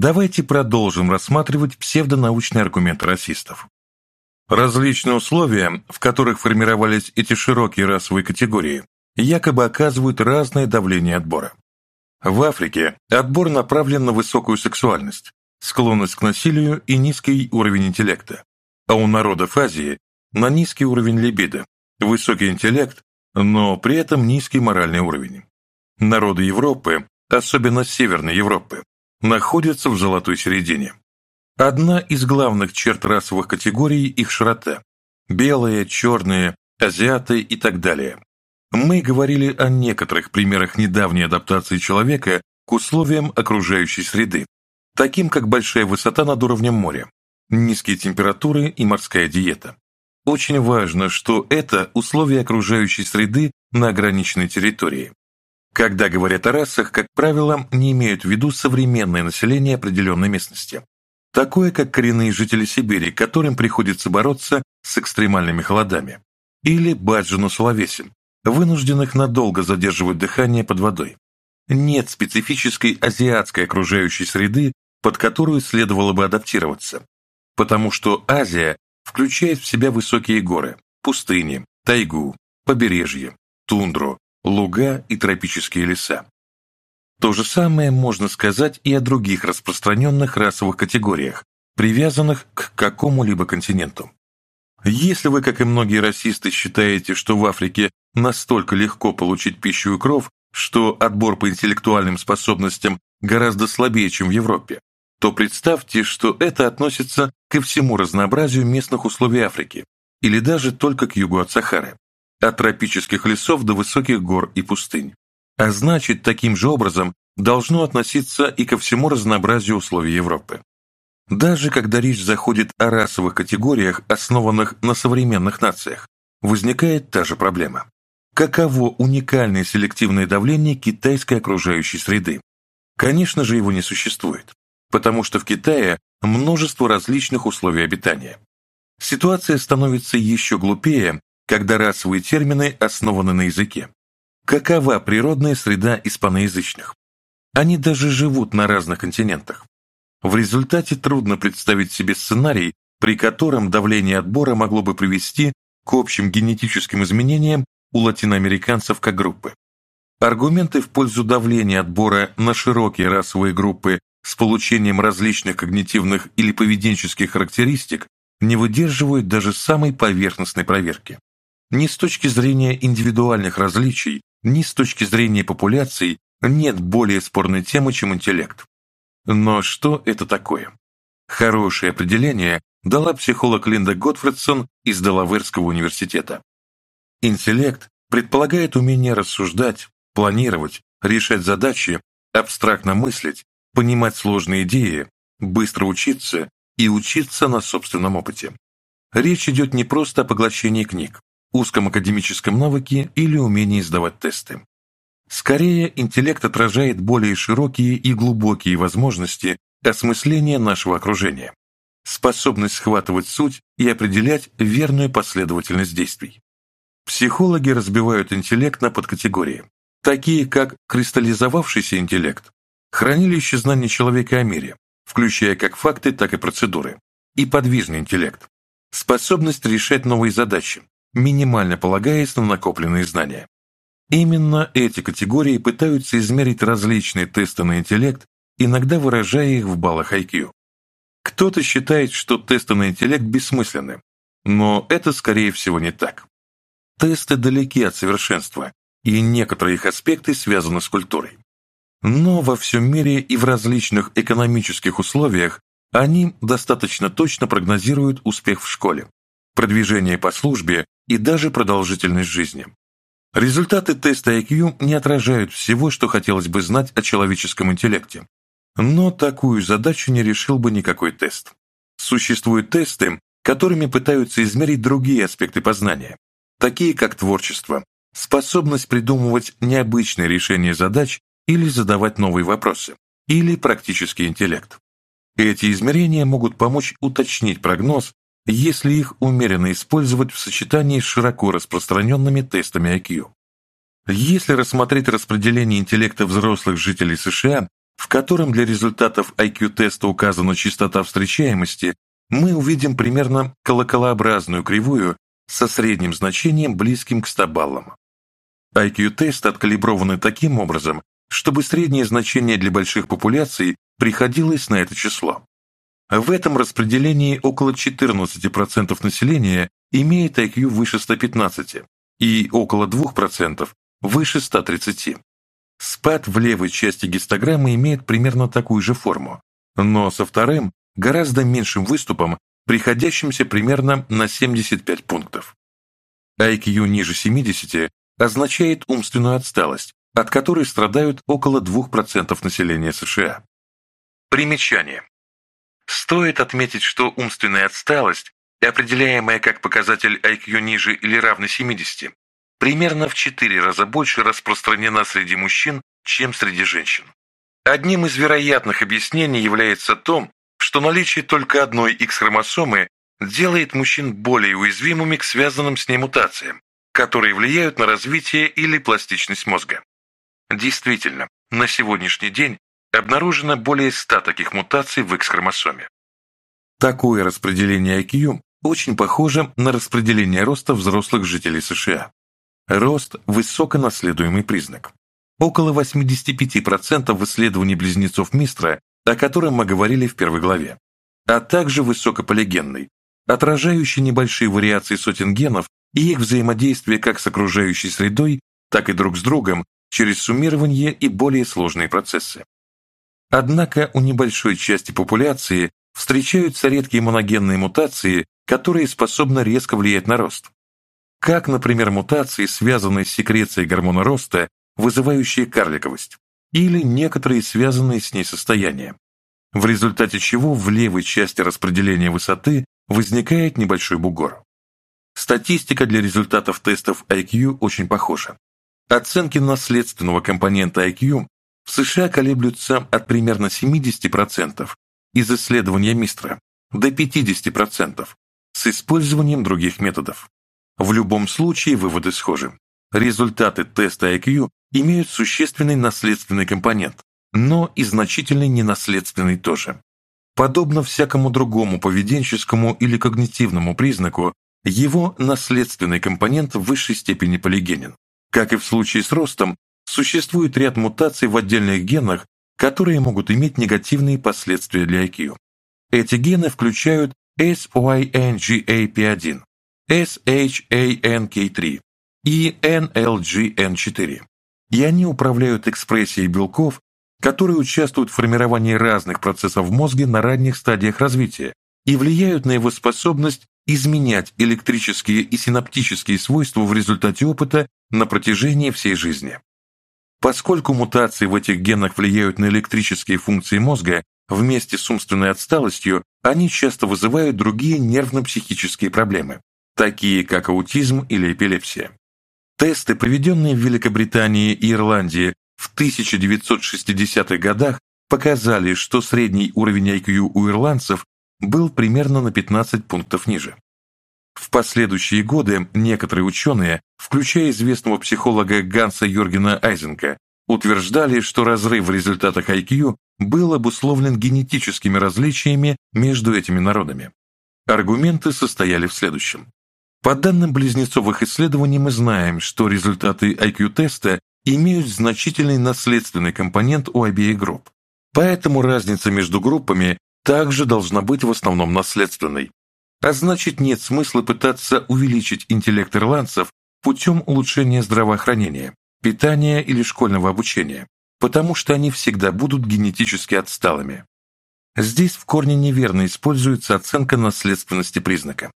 Давайте продолжим рассматривать псевдонаучные аргументы расистов. Различные условия, в которых формировались эти широкие расовые категории, якобы оказывают разное давление отбора. В Африке отбор направлен на высокую сексуальность, склонность к насилию и низкий уровень интеллекта, а у народов Азии – на низкий уровень либидо, высокий интеллект, но при этом низкий моральный уровень. Народы Европы, особенно Северной Европы, находятся в золотой середине. Одна из главных черт расовых категорий – их широта – белые, черные, азиаты и так далее. Мы говорили о некоторых примерах недавней адаптации человека к условиям окружающей среды, таким как большая высота над уровнем моря, низкие температуры и морская диета. Очень важно, что это условия окружающей среды на ограниченной территории. Когда говорят о расах, как правило, не имеют в виду современное население определенной местности, такое как коренные жители Сибири, которым приходится бороться с экстремальными холодами, или баджану-словесин, вынужденных надолго задерживать дыхание под водой. Нет специфической азиатской окружающей среды, под которую следовало бы адаптироваться, потому что Азия включает в себя высокие горы, пустыни, тайгу, побережье, тундру, луга и тропические леса. То же самое можно сказать и о других распространенных расовых категориях, привязанных к какому-либо континенту. Если вы, как и многие расисты, считаете, что в Африке настолько легко получить пищу и кров, что отбор по интеллектуальным способностям гораздо слабее, чем в Европе, то представьте, что это относится ко всему разнообразию местных условий Африки или даже только к югу от Сахары от тропических лесов до высоких гор и пустынь. А значит, таким же образом должно относиться и ко всему разнообразию условий Европы. Даже когда речь заходит о расовых категориях, основанных на современных нациях, возникает та же проблема. Каково уникальное селективное давление китайской окружающей среды? Конечно же, его не существует, потому что в Китае множество различных условий обитания. Ситуация становится еще глупее, когда расовые термины основаны на языке. Какова природная среда испаноязычных? Они даже живут на разных континентах. В результате трудно представить себе сценарий, при котором давление отбора могло бы привести к общим генетическим изменениям у латиноамериканцев как группы. Аргументы в пользу давления отбора на широкие расовые группы с получением различных когнитивных или поведенческих характеристик не выдерживают даже самой поверхностной проверки ни с точки зрения индивидуальных различий, ни с точки зрения популяций нет более спорной темы, чем интеллект. Но что это такое? Хорошее определение дала психолог Линда Готфредсон из Делаверского университета. Интеллект предполагает умение рассуждать, планировать, решать задачи, абстрактно мыслить, понимать сложные идеи, быстро учиться и учиться на собственном опыте. Речь идет не просто о поглощении книг, узком академическом навыке или умении сдавать тесты. Скорее, интеллект отражает более широкие и глубокие возможности осмысления нашего окружения, способность схватывать суть и определять верную последовательность действий. Психологи разбивают интеллект на подкатегории, такие как кристаллизовавшийся интеллект, хранилище знаний человека о мире, включая как факты, так и процедуры, и подвижный интеллект, способность решать новые задачи, минимально полагаясь на накопленные знания. Именно эти категории пытаются измерить различные тесты на интеллект, иногда выражая их в баллах IQ. Кто-то считает, что тесты на интеллект бессмысленны, но это, скорее всего, не так. Тесты далеки от совершенства, и некоторые их аспекты связаны с культурой. Но во всем мире и в различных экономических условиях они достаточно точно прогнозируют успех в школе, продвижение по службе и даже продолжительность жизни. Результаты теста IQ не отражают всего, что хотелось бы знать о человеческом интеллекте. Но такую задачу не решил бы никакой тест. Существуют тесты, которыми пытаются измерить другие аспекты познания, такие как творчество, способность придумывать необычные решения задач или задавать новые вопросы, или практический интеллект. Эти измерения могут помочь уточнить прогноз если их умеренно использовать в сочетании с широко распространенными тестами IQ. Если рассмотреть распределение интеллекта взрослых жителей США, в котором для результатов IQ-теста указана частота встречаемости, мы увидим примерно колоколообразную кривую со средним значением, близким к 100 баллам. IQ-тест откалиброваны таким образом, чтобы среднее значение для больших популяций приходилось на это число. А в этом распределении около 14% населения имеет IQ выше 115 и около 2% выше 130. Спад в левой части гистограммы имеет примерно такую же форму, но со вторым гораздо меньшим выступом, приходящимся примерно на 75 пунктов. IQ ниже 70 означает умственную отсталость, от которой страдают около 2% населения США. Примечание. Стоит отметить, что умственная отсталость, определяемая как показатель IQ ниже или равный 70, примерно в 4 раза больше распространена среди мужчин, чем среди женщин. Одним из вероятных объяснений является то, что наличие только одной X-хромосомы делает мужчин более уязвимыми к связанным с ней мутациям, которые влияют на развитие или пластичность мозга. Действительно, на сегодняшний день Обнаружено более 100 таких мутаций в X-хромосоме. Такое распределение IQ очень похоже на распределение роста взрослых жителей США. Рост – высоконаследуемый признак. Около 85% в исследовании близнецов Мистра, о котором мы говорили в первой главе, а также высокополигенный, отражающий небольшие вариации сотен генов и их взаимодействие как с окружающей средой, так и друг с другом через суммирование и более сложные процессы. Однако у небольшой части популяции встречаются редкие моногенные мутации, которые способны резко влиять на рост. Как, например, мутации, связанные с секрецией гормона роста, вызывающие карликовость, или некоторые связанные с ней состояния, в результате чего в левой части распределения высоты возникает небольшой бугор. Статистика для результатов тестов IQ очень похожа. Оценки наследственного компонента IQ США колеблются от примерно 70% из исследования Мистра до 50% с использованием других методов. В любом случае выводы схожи. Результаты теста IQ имеют существенный наследственный компонент, но и значительный ненаследственный тоже. Подобно всякому другому поведенческому или когнитивному признаку, его наследственный компонент в высшей степени полигенен. Как и в случае с ростом, существует ряд мутаций в отдельных генах, которые могут иметь негативные последствия для IQ. Эти гены включают SYNGAP1, SHANK3 и NLGN4, и они управляют экспрессией белков, которые участвуют в формировании разных процессов в мозге на ранних стадиях развития и влияют на его способность изменять электрические и синаптические свойства в результате опыта на протяжении всей жизни. Поскольку мутации в этих генах влияют на электрические функции мозга, вместе с умственной отсталостью они часто вызывают другие нервно-психические проблемы, такие как аутизм или эпилепсия. Тесты, проведенные в Великобритании и Ирландии в 1960-х годах, показали, что средний уровень IQ у ирландцев был примерно на 15 пунктов ниже. В последующие годы некоторые ученые, включая известного психолога Ганса Йоргена Айзенка, утверждали, что разрыв в результатах IQ был обусловлен генетическими различиями между этими народами. Аргументы состояли в следующем. По данным близнецовых исследований мы знаем, что результаты IQ-теста имеют значительный наследственный компонент у обеих групп. Поэтому разница между группами также должна быть в основном наследственной. А значит нет смысла пытаться увеличить интеллект ирландцев путем улучшения здравоохранения, питания или школьного обучения, потому что они всегда будут генетически отсталыми. Здесь в корне неверно используется оценка наследственности признака.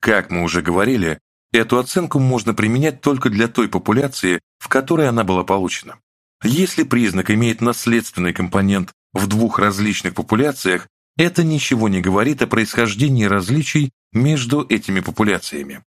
Как мы уже говорили, эту оценку можно применять только для той популяции, в которой она была получена. Если признак имеет наследственный компонент в двух различных популяциях, это ничего не говорит о происхождении различий между этими популяциями.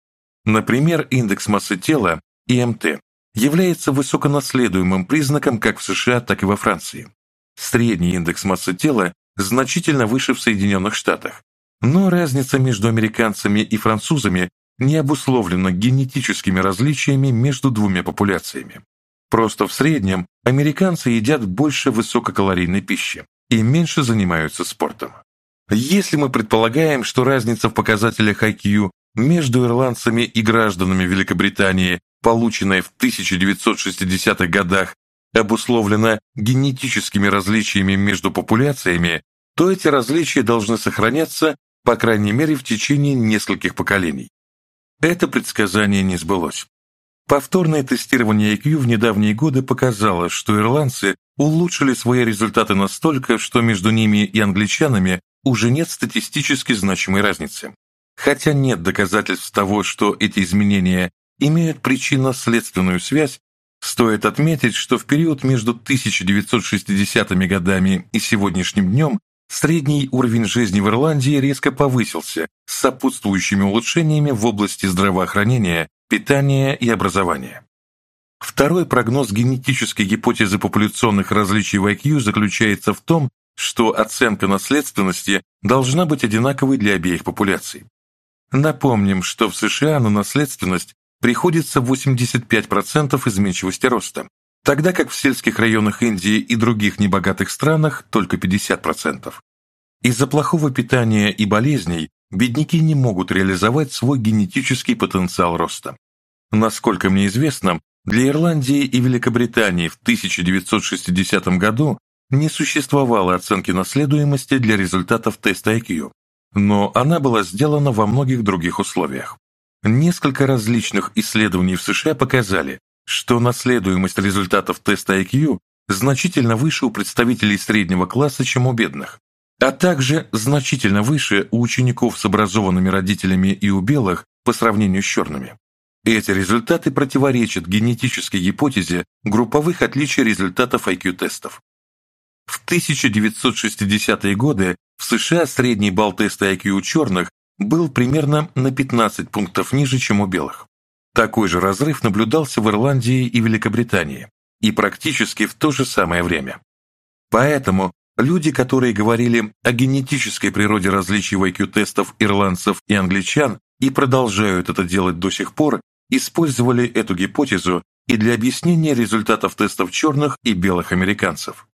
Например, индекс массы тела, ИМТ, является высоконаследуемым признаком как в США, так и во Франции. Средний индекс массы тела значительно выше в Соединенных Штатах, но разница между американцами и французами не обусловлена генетическими различиями между двумя популяциями. Просто в среднем американцы едят больше высококалорийной пищи, и меньше занимаются спортом. Если мы предполагаем, что разница в показателях IQ между ирландцами и гражданами Великобритании, полученная в 1960-х годах, обусловлена генетическими различиями между популяциями, то эти различия должны сохраняться, по крайней мере, в течение нескольких поколений. Это предсказание не сбылось. Повторное тестирование IQ в недавние годы показало, что ирландцы улучшили свои результаты настолько, что между ними и англичанами уже нет статистически значимой разницы. Хотя нет доказательств того, что эти изменения имеют причинно-следственную связь, стоит отметить, что в период между 1960-ми годами и сегодняшним днем средний уровень жизни в Ирландии резко повысился с сопутствующими улучшениями в области здравоохранения Питание и образование. Второй прогноз генетической гипотезы популяционных различий в IQ заключается в том, что оценка наследственности должна быть одинаковой для обеих популяций. Напомним, что в США на наследственность приходится 85% изменчивости роста, тогда как в сельских районах Индии и других небогатых странах только 50%. Из-за плохого питания и болезней бедняки не могут реализовать свой генетический потенциал роста. Насколько мне известно, для Ирландии и Великобритании в 1960 году не существовало оценки наследуемости для результатов теста IQ, но она была сделана во многих других условиях. Несколько различных исследований в США показали, что наследуемость результатов теста IQ значительно выше у представителей среднего класса, чем у бедных, а также значительно выше у учеников с образованными родителями и у белых по сравнению с черными. Эти результаты противоречат генетической гипотезе групповых отличий результатов IQ-тестов. В 1960-е годы в США средний балл теста IQ у черных был примерно на 15 пунктов ниже, чем у белых. Такой же разрыв наблюдался в Ирландии и Великобритании, и практически в то же самое время. Поэтому Люди, которые говорили о генетической природе различий тестов ирландцев и англичан и продолжают это делать до сих пор, использовали эту гипотезу и для объяснения результатов тестов черных и белых американцев.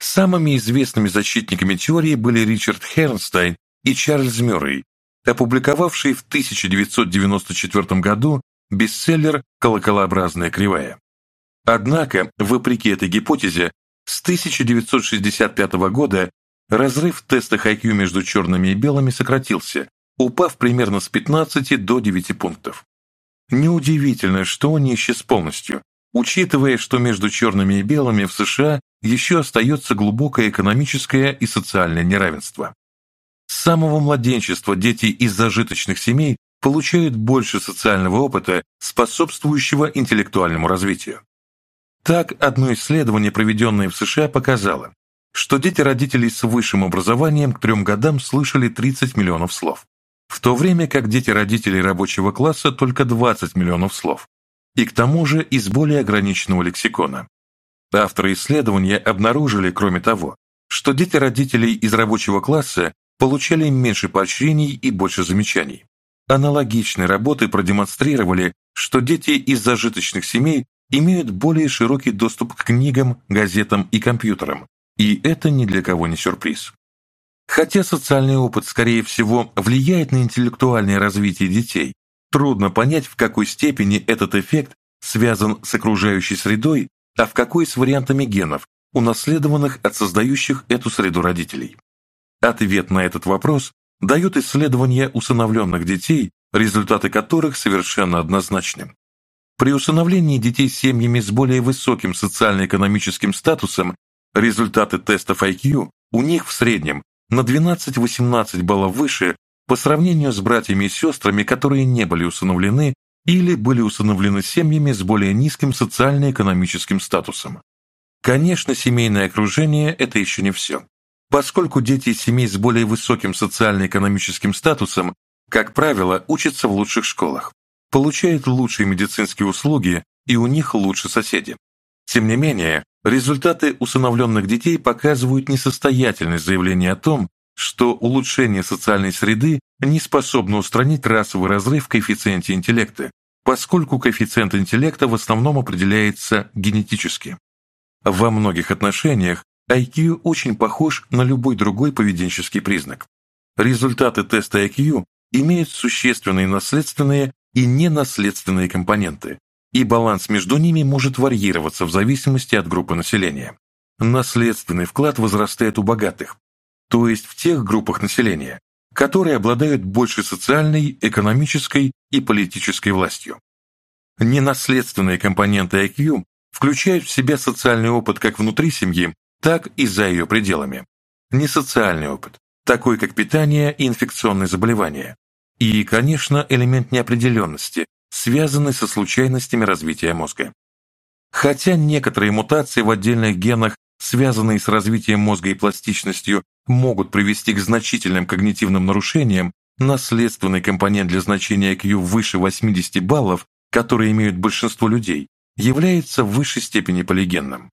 Самыми известными защитниками теории были Ричард Хернстайн и Чарльз Мюррей, опубликовавшие в 1994 году бестселлер «Колоколообразная кривая». Однако, вопреки этой гипотезе, с 1965 года разрыв в тестах IQ между черными и белыми сократился, упав примерно с 15 до 9 пунктов. Неудивительно, что он не исчез полностью, учитывая, что между черными и белыми в США еще остается глубокое экономическое и социальное неравенство. С самого младенчества дети из зажиточных семей получают больше социального опыта, способствующего интеллектуальному развитию. Так, одно исследование, проведенное в США, показало, что дети родителей с высшим образованием к трем годам слышали 30 миллионов слов, в то время как дети родителей рабочего класса только 20 миллионов слов, и к тому же из более ограниченного лексикона. Авторы исследования обнаружили, кроме того, что дети родителей из рабочего класса получали меньше поощрений и больше замечаний. Аналогичные работы продемонстрировали, что дети из зажиточных семей имеют более широкий доступ к книгам, газетам и компьютерам, и это ни для кого не сюрприз. Хотя социальный опыт, скорее всего, влияет на интеллектуальное развитие детей, трудно понять, в какой степени этот эффект связан с окружающей средой, а в какой с вариантами генов, унаследованных от создающих эту среду родителей. Ответ на этот вопрос дают исследования усыновленных детей, результаты которых совершенно однозначны. При усыновлении детей семьями с более высоким социально-экономическим статусом результаты тестов IQ у них в среднем на 12-18 баллов выше по сравнению с братьями и сестрами, которые не были усыновлены или были усыновлены семьями с более низким социально-экономическим статусом. Конечно, семейное окружение – это еще не все. Поскольку дети из семей с более высоким социально-экономическим статусом, как правило, учатся в лучших школах получают лучшие медицинские услуги и у них лучше соседи. Тем не менее, результаты усыновленных детей показывают несостоятельность заявления о том, что улучшение социальной среды не способно устранить расовый разрыв в коэффициенте интеллекта, поскольку коэффициент интеллекта в основном определяется генетически. Во многих отношениях IQ очень похож на любой другой поведенческий признак. Результаты теста IQ имеют существенные наследственные и ненаследственные компоненты, и баланс между ними может варьироваться в зависимости от группы населения. Наследственный вклад возрастает у богатых, то есть в тех группах населения, которые обладают большей социальной, экономической и политической властью. Ненаследственные компоненты IQ включают в себя социальный опыт как внутри семьи, так и за ее пределами. Несоциальный опыт, такой как питание и инфекционные заболевания, и, конечно, элемент неопределенности, связанный со случайностями развития мозга. Хотя некоторые мутации в отдельных генах, связанные с развитием мозга и пластичностью, могут привести к значительным когнитивным нарушениям, наследственный компонент для значения IQ выше 80 баллов, который имеют большинство людей, является в высшей степени полигенным.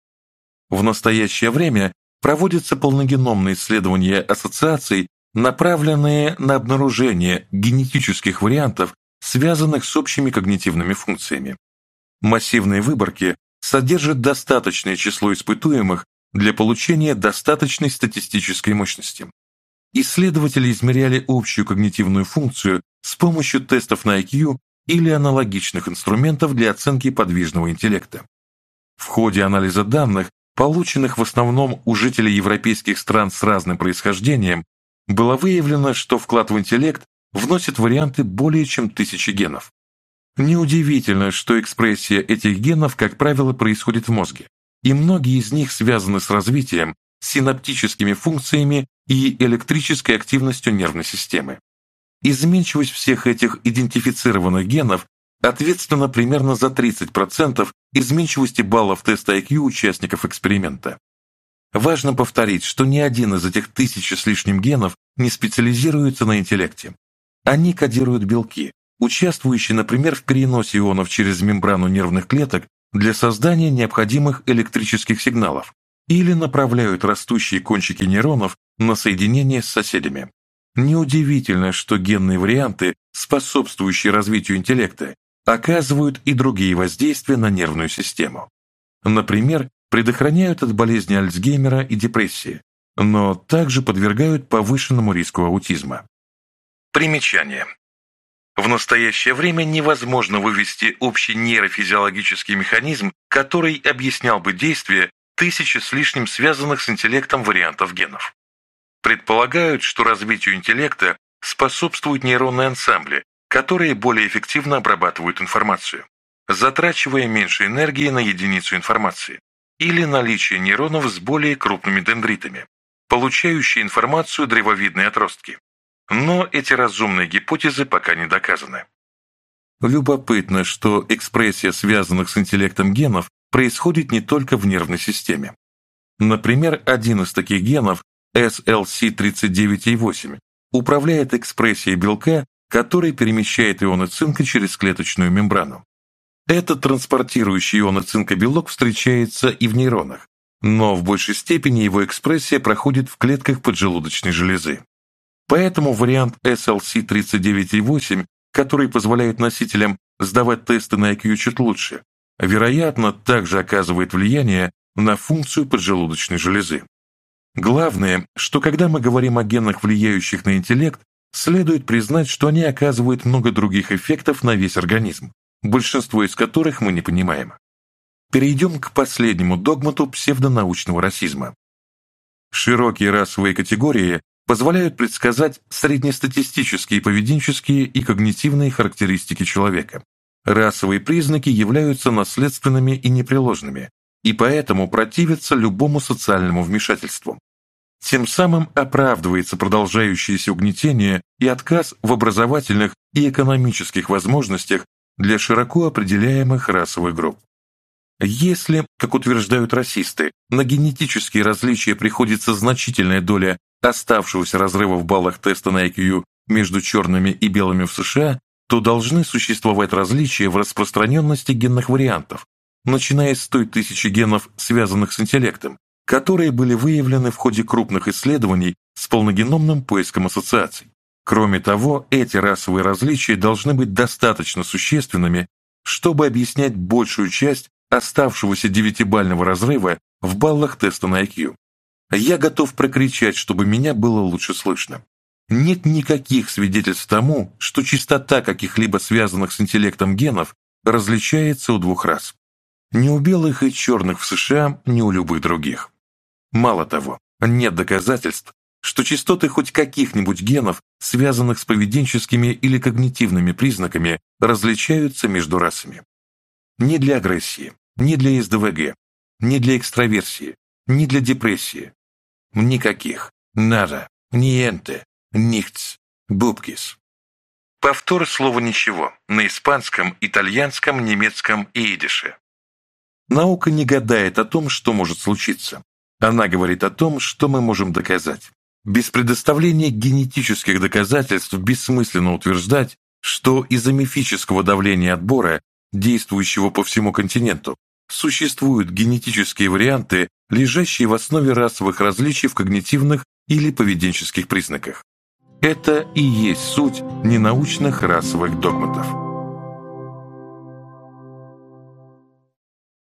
В настоящее время проводятся полногеномные исследования ассоциаций направленные на обнаружение генетических вариантов, связанных с общими когнитивными функциями. Массивные выборки содержат достаточное число испытуемых для получения достаточной статистической мощности. Исследователи измеряли общую когнитивную функцию с помощью тестов на IQ или аналогичных инструментов для оценки подвижного интеллекта. В ходе анализа данных, полученных в основном у жителей европейских стран с разным происхождением, было выявлено, что вклад в интеллект вносит варианты более чем тысячи генов. Неудивительно, что экспрессия этих генов, как правило, происходит в мозге, и многие из них связаны с развитием, синаптическими функциями и электрической активностью нервной системы. Изменчивость всех этих идентифицированных генов ответственна примерно за 30% изменчивости баллов теста IQ участников эксперимента. Важно повторить, что ни один из этих тысяч с лишним генов не специализируется на интеллекте. Они кодируют белки, участвующие, например, в переносе ионов через мембрану нервных клеток для создания необходимых электрических сигналов или направляют растущие кончики нейронов на соединение с соседями. Неудивительно, что генные варианты, способствующие развитию интеллекта, оказывают и другие воздействия на нервную систему. Например, предохраняют от болезни Альцгеймера и депрессии, но также подвергают повышенному риску аутизма. Примечание. В настоящее время невозможно вывести общий нейрофизиологический механизм, который объяснял бы действие тысячи с лишним связанных с интеллектом вариантов генов. Предполагают, что развитию интеллекта способствуют нейронные ансамбли, которые более эффективно обрабатывают информацию, затрачивая меньше энергии на единицу информации или наличие нейронов с более крупными дендритами, получающие информацию древовидные отростки. Но эти разумные гипотезы пока не доказаны. Любопытно, что экспрессия связанных с интеллектом генов происходит не только в нервной системе. Например, один из таких генов, SLC39A8, управляет экспрессией белка, который перемещает ионы цинка через клеточную мембрану. Этот транспортирующий ионы цинка белок встречается и в нейронах, но в большей степени его экспрессия проходит в клетках поджелудочной железы. Поэтому вариант SLC39,8, который позволяет носителям сдавать тесты на IQ чуть лучше, вероятно, также оказывает влияние на функцию поджелудочной железы. Главное, что когда мы говорим о генах, влияющих на интеллект, следует признать, что они оказывают много других эффектов на весь организм, большинство из которых мы не понимаем. Перейдем к последнему догмату псевдонаучного расизма. Широкие расовые категории позволяют предсказать среднестатистические поведенческие и когнитивные характеристики человека. Расовые признаки являются наследственными и непреложными, и поэтому противятся любому социальному вмешательству. Тем самым оправдывается продолжающееся угнетение и отказ в образовательных и экономических возможностях для широко определяемых расовых групп. Если, как утверждают расисты, на генетические различия приходится значительная доля оставшегося разрыва в баллах теста на IQ между черными и белыми в США, то должны существовать различия в распространенности генных вариантов, начиная с той тысячи генов, связанных с интеллектом, которые были выявлены в ходе крупных исследований с полногеномным поиском ассоциаций. Кроме того, эти расовые различия должны быть достаточно существенными, чтобы объяснять большую часть оставшегося девятибального разрыва в баллах теста на IQ. Я готов прокричать, чтобы меня было лучше слышно. Нет никаких свидетельств тому, что частота каких-либо связанных с интеллектом генов различается у двух рас. Ни у белых и черных в США, ни у любых других. Мало того, нет доказательств, что частоты хоть каких-нибудь генов, связанных с поведенческими или когнитивными признаками, различаются между расами. Ни для агрессии, ни для СДВГ, ни для экстраверсии, ни для депрессии. Никаких. Нара, Ниенте. Нихц. Бубкис. Повтор слова «ничего» на испанском, итальянском, немецком и идише. Наука не гадает о том, что может случиться. Она говорит о том, что мы можем доказать без предоставления генетических доказательств бессмысленно утверждать, что из-за мифического давления отбора, действующего по всему континенту, существуют генетические варианты, лежащие в основе расовых различий в когнитивных или поведенческих признаках. Это и есть суть ненаучных расовых догматов.